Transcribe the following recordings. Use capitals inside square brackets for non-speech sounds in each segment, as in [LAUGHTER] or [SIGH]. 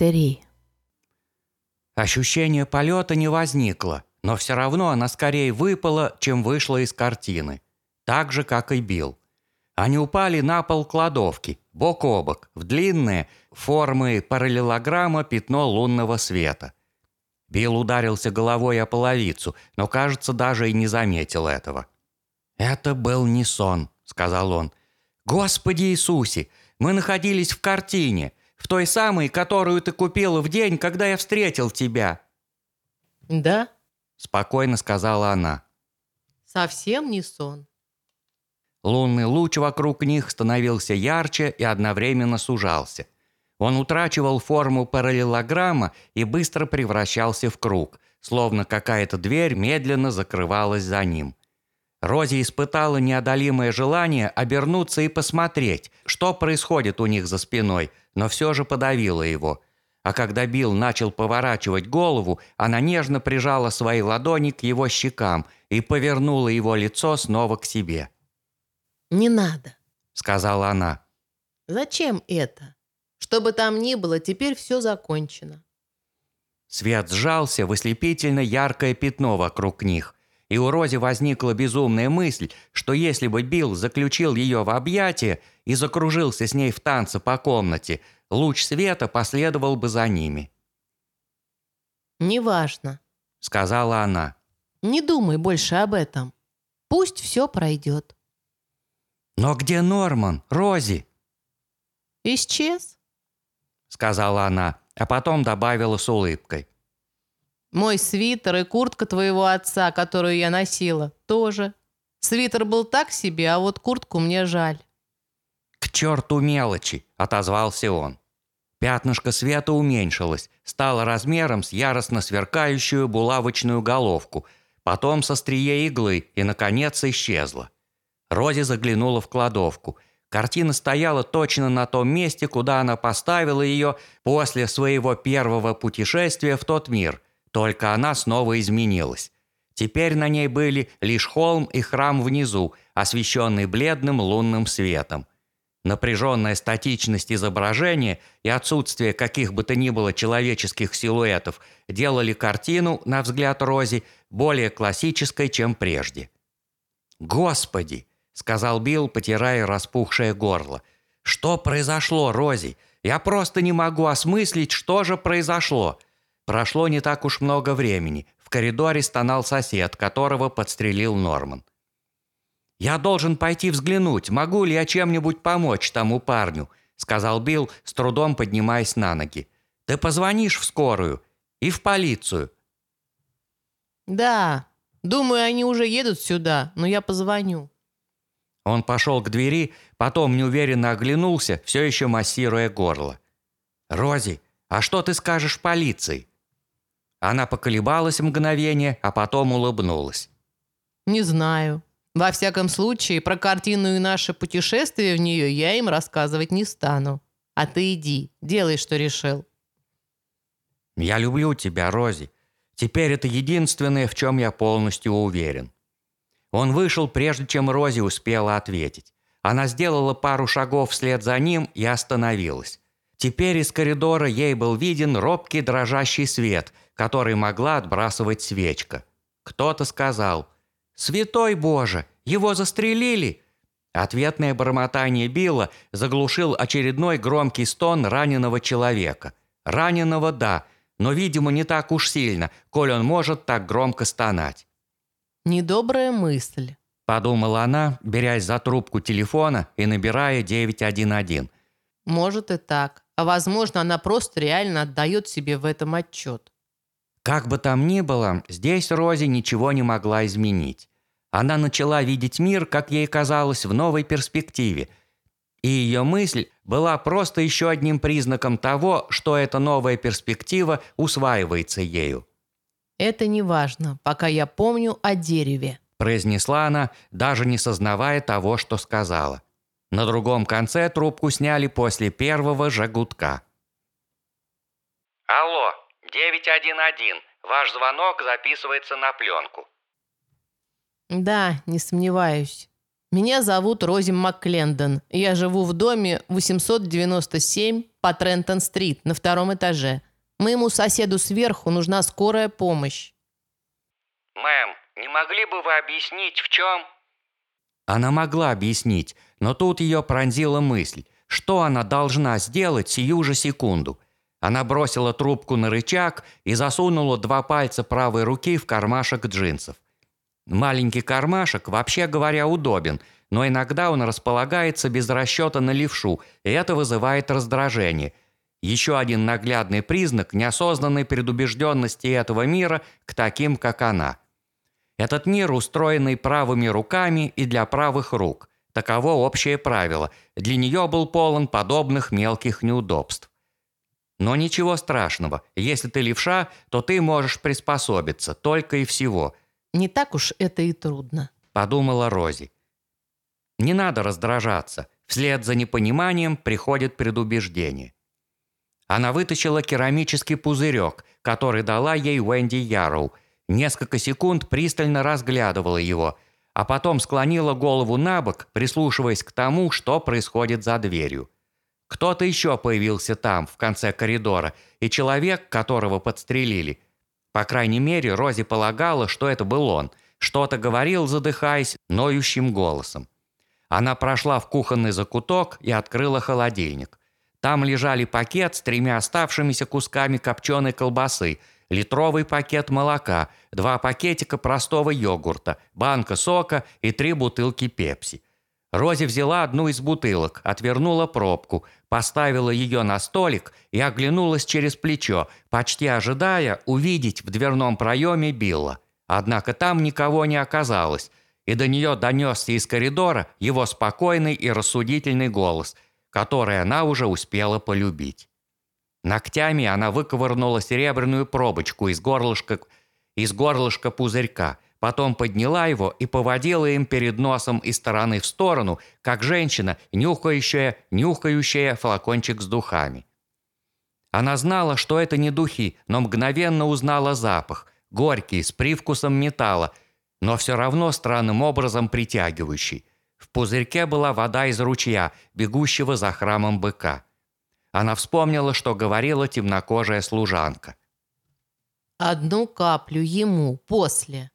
Три. Ощущение полета не возникло, но все равно она скорее выпала, чем вышла из картины. Так же, как и Билл. Они упали на пол кладовки, бок о бок, в длинное, формы параллелограмма пятно лунного света. Билл ударился головой о половицу, но, кажется, даже и не заметил этого. «Это был не сон», — сказал он. «Господи Иисусе, мы находились в картине, в той самой, которую ты купила в день, когда я встретил тебя». Да, Спокойно сказала она. совсем не сон. Лунный луч вокруг них становился ярче и одновременно сужался. Он утрачивал форму параллелограмма и быстро превращался в круг, словно какая-то дверь медленно закрывалась за ним. Рози испытала неодолимое желание обернуться и посмотреть, что происходит у них за спиной, но все же подавила его. А когда Билл начал поворачивать голову, она нежно прижала свои ладони к его щекам и повернула его лицо снова к себе. Не надо. Сказала она. Зачем это? Что бы там ни было, теперь все закончено. Свет сжался в ослепительно яркое пятно вокруг них. И у Рози возникла безумная мысль, что если бы Билл заключил ее в объятия и закружился с ней в танце по комнате, луч света последовал бы за ними. Неважно. Сказала она. Не думай больше об этом. Пусть все пройдет. «Но где Норман, Рози?» Исчез. Сказала она, а потом добавила с улыбкой. Мой свитер и куртка твоего отца, которую я носила, тоже. Свитер был так себе, а вот куртку мне жаль. «К черту мелочи!» – отозвался он. Пятнышко света уменьшилось, стало размером с яростно сверкающую булавочную головку, потом со острие иглы и, наконец, исчезло. Рози заглянула в кладовку. Картина стояла точно на том месте, куда она поставила ее после своего первого путешествия в тот мир, только она снова изменилась. Теперь на ней были лишь холм и храм внизу, освещенный бледным лунным светом. Напряженная статичность изображения и отсутствие каких бы то ни было человеческих силуэтов делали картину, на взгляд Рози, более классической, чем прежде. «Господи!» – сказал Билл, потирая распухшее горло. «Что произошло, Рози? Я просто не могу осмыслить, что же произошло». Прошло не так уж много времени. В коридоре стонал сосед, которого подстрелил Норман. «Я должен пойти взглянуть, могу ли я чем-нибудь помочь тому парню», сказал Билл, с трудом поднимаясь на ноги. «Ты позвонишь в скорую и в полицию». Да, думаю, они уже едут сюда, но я позвоню. Он пошел к двери, потом неуверенно оглянулся, все еще массируя горло. «Рози, а что ты скажешь полиции?» Она поколебалась мгновение, а потом улыбнулась. Не знаю. Во всяком случае, про картину и наше путешествие в нее я им рассказывать не стану. А ты иди, делай, что решил. «Я люблю тебя, Рози. Теперь это единственное, в чем я полностью уверен». Он вышел, прежде чем Рози успела ответить. Она сделала пару шагов вслед за ним и остановилась. Теперь из коридора ей был виден робкий дрожащий свет, который могла отбрасывать свечка. Кто-то сказал «Святой Боже, его застрелили!» Ответное бормотание Билла заглушил очередной громкий стон раненого человека. Раненого – да, но, видимо, не так уж сильно, коль он может так громко стонать. Недобрая мысль. Подумала она, берясь за трубку телефона и набирая 911. Может и так. А возможно, она просто реально отдает себе в этом отчет. Как бы там ни было, здесь Рози ничего не могла изменить. Она начала видеть мир, как ей казалось, в новой перспективе. И ее мысль была просто еще одним признаком того, что эта новая перспектива усваивается ею. Это не важно, пока я помню о дереве. произнесла она, даже не сознавая того, что сказала. На другом конце трубку сняли после первого же гудка. «Алло, 911. Ваш звонок записывается на пленку». Да, не сомневаюсь. Меня зовут Рози МакКлендон. Я живу в доме 897 по Трентон-стрит на втором этаже. Моему соседу сверху нужна скорая помощь». «Мэм, не могли бы вы объяснить, в чем?» Она могла объяснить, но тут ее пронзила мысль, что она должна сделать сию же секунду. Она бросила трубку на рычаг и засунула два пальца правой руки в кармашек джинсов. Маленький кармашек, вообще говоря, удобен, но иногда он располагается без расчета на левшу, и это вызывает раздражение. Еще один наглядный признак неосознанной предубежденности этого мира к таким, как она. Этот мир, устроенный правыми руками и для правых рук. Таково общее правило. Для нее был полон подобных мелких неудобств. Но ничего страшного. Если ты левша, то ты можешь приспособиться, только и всего. «Не так уж это и трудно», – подумала Рози. Не надо раздражаться. Вслед за непониманием приходит предубеждение. Она вытащила керамический пузырек, который дала ей Уэнди Ярроу. Несколько секунд пристально разглядывала его, а потом склонила голову на бок, прислушиваясь к тому, что происходит за дверью. Кто-то еще появился там, в конце коридора, и человек, которого подстрелили. По крайней мере, Рози полагала, что это был он. Что-то говорил, задыхаясь, ноющим голосом. Она прошла в кухонный закуток и открыла холодильник. Там лежали пакет с тремя оставшимися кусками копченой колбасы, литровый пакет молока, два пакетика простого йогурта, банка сока и три бутылки пепси. Рози взяла одну из бутылок, отвернула пробку, поставила ее на столик и оглянулась через плечо, почти ожидая увидеть в дверном проеме Билла. Однако там никого не оказалось, и до нее донесся из коридора его спокойный и рассудительный голос, который она уже успела полюбить. Ногтями она выковырнула серебряную пробочку из горлышка, из горлышка пузырька – Потом подняла его и поводила им перед носом из стороны в сторону, как женщина, нюхающая, нюхающая флакончик с духами. Она знала, что это не духи, но мгновенно узнала запах, горький, с привкусом металла, но все равно странным образом притягивающий. В пузырьке была вода из ручья, бегущего за храмом быка. Она вспомнила, что говорила темнокожая служанка. «Одну каплю ему после»,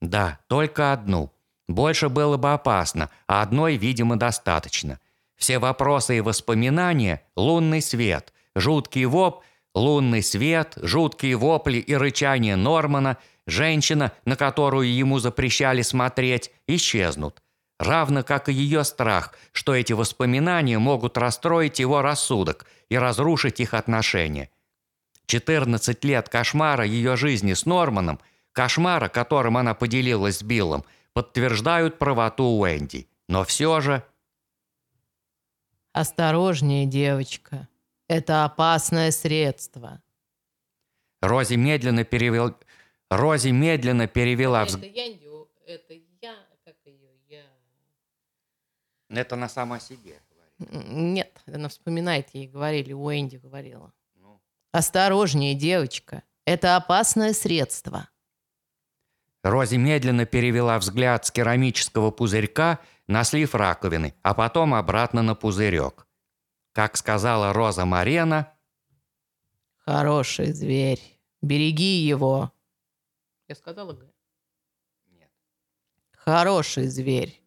да, только одну. Больше было бы опасно, а одной, видимо, достаточно. Все вопросы и воспоминания – лунный свет, жуткий воп, лунный свет, жуткие вопли и рычание Нормана, женщина, на которую ему запрещали смотреть, исчезнут. Равно как и ее страх, что эти воспоминания могут расстроить его рассудок и разрушить их отношения. 14 лет кошмара ее жизни с Норманом – Кошмара, которым она поделилась с Биллом, подтверждают правоту Уэнди. Но все же... «Осторожнее, девочка. Это опасное средство». Рози медленно перевел... Рози медленно перевела взгляд. Это я, это я, как ее, я... Это она сама себе говорит. Нет, она вспоминает, ей говорили, Уэнди говорила. Ну. Осторожнее, девочка. Это опасное средство. Рози медленно перевела взгляд с керамического пузырька на слив раковины, а потом обратно на пузырек. Как сказала Роза Марена... «Хороший зверь. Береги его». Я сказала Г? Нет. «Хороший зверь.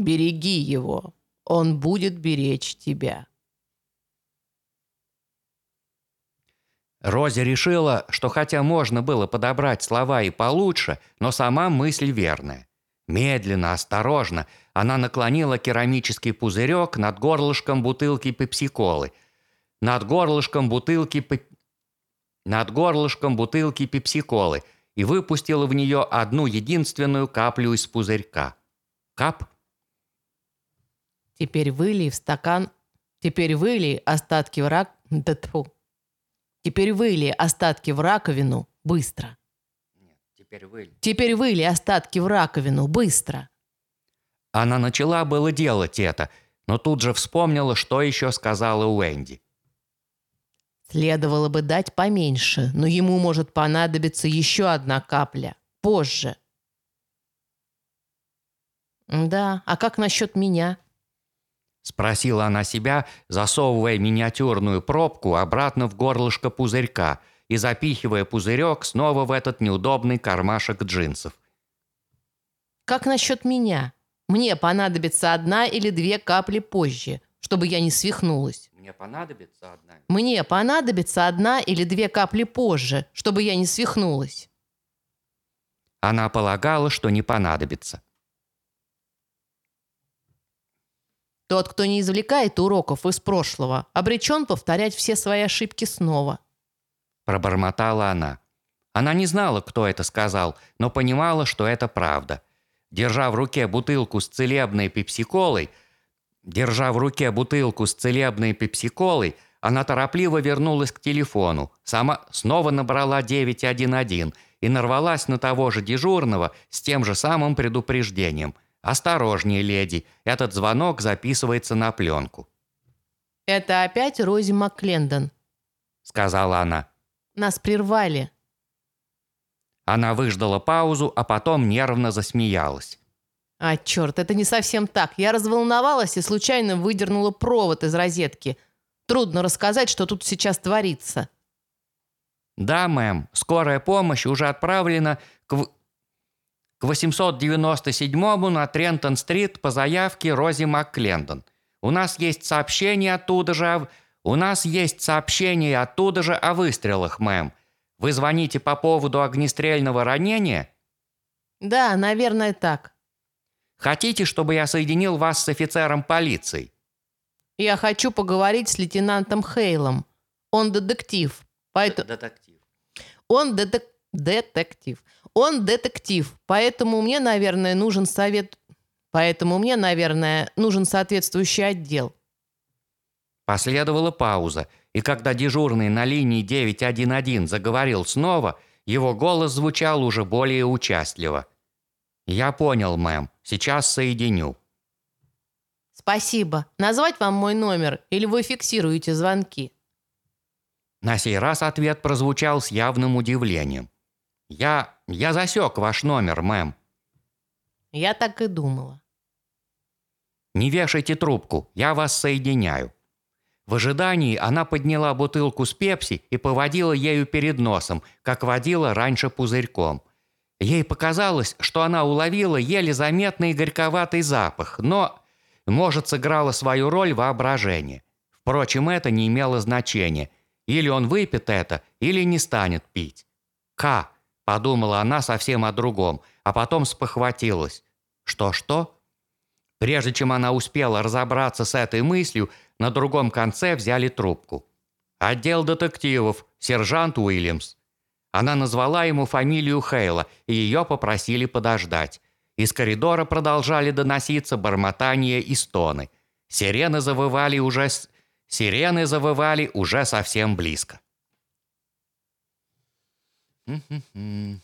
Береги его. Он будет беречь тебя». Рози решила, что хотя можно было подобрать слова и получше, но сама мысль верная. Медленно, осторожно, она наклонила керамический пузырек над горлышком бутылки пепсиколы. Над горлышком бутылки пеп... над горлышком бутылки пепсиколы и выпустила в нее одну единственную каплю из пузырька. Кап. Теперь вылей в стакан... Теперь вылей остатки враг... [LAUGHS] Да тьфу. Теперь выли остатки в раковину быстро. Нет, теперь выли. Теперь выли остатки в раковину быстро. Она начала было делать это, но тут же вспомнила, что еще сказала Уэнди. Следовало бы дать поменьше, но ему может понадобиться еще одна капля. Позже. Да, а как насчет меня? Спросила она себя, засовывая миниатюрную пробку обратно в горлышко пузырька и запихивая пузырек снова в этот неудобный кармашек джинсов. Как насчет меня? Мне понадобится одна или две капли позже, чтобы я не свихнулась. Мне понадобится одна. Мне понадобится одна или две капли позже, чтобы я не свихнулась. Она полагала, что не понадобится. Тот, кто не извлекает уроков из прошлого, обречен повторять все свои ошибки снова. Пробормотала она. Она не знала, кто это сказал, но понимала, что это правда. Держа в руке бутылку с целебной пепсиколой, держа в руке бутылку с целебной пепсиколой, она торопливо вернулась к телефону, сама снова набрала 911 и нарвалась на того же дежурного с тем же самым предупреждением – «Осторожнее, леди, этот звонок записывается на пленку». «Это опять Рози Макклендон», — сказала она. «Нас прервали». Она выждала паузу, а потом нервно засмеялась. «А, черт, это не совсем так. Я разволновалась и случайно выдернула провод из розетки. Трудно рассказать, что тут сейчас творится». «Да, мэм, скорая помощь уже отправлена к к 897-му на Трентон-стрит по заявке Рози МакКлендон. У нас есть сообщение оттуда же о... У нас есть сообщение оттуда же о выстрелах, мэм. Вы звоните по поводу огнестрельного ранения? Да, наверное, так. Хотите, чтобы я соединил вас с офицером полиции? Я хочу поговорить с лейтенантом Хейлом. Он детектив. Поэтому... Детектив. Он детек... детектив. Он детектив, поэтому мне, наверное, нужен совет... Поэтому мне, наверное, нужен соответствующий отдел. Последовала пауза, и когда дежурный на линии 911 заговорил снова, его голос звучал уже более участливо. «Я понял, мэм. Сейчас соединю». «Спасибо. Назвать вам мой номер, или вы фиксируете звонки?» На сей раз ответ прозвучал с явным удивлением. «Я... я засек ваш номер, мэм». «Я так и думала». «Не вешайте трубку, я вас соединяю». В ожидании она подняла бутылку с пепси и поводила ею перед носом, как водила раньше пузырьком. Ей показалось, что она уловила еле заметный горьковатый запах, но, может, сыграла свою роль воображение. Впрочем, это не имело значения. Или он выпьет это, или не станет пить. К. Подумала она совсем о другом, а потом спохватилась. Что-что? Прежде чем она успела разобраться с этой мыслью, на другом конце взяли трубку. «Отдел детективов, сержант Уильямс». Она назвала ему фамилию Хейла, и ее попросили подождать. Из коридора продолжали доноситься бормотания и стоны. Сирены завывали уже... Сирены завывали уже совсем близко. Mm-hmm.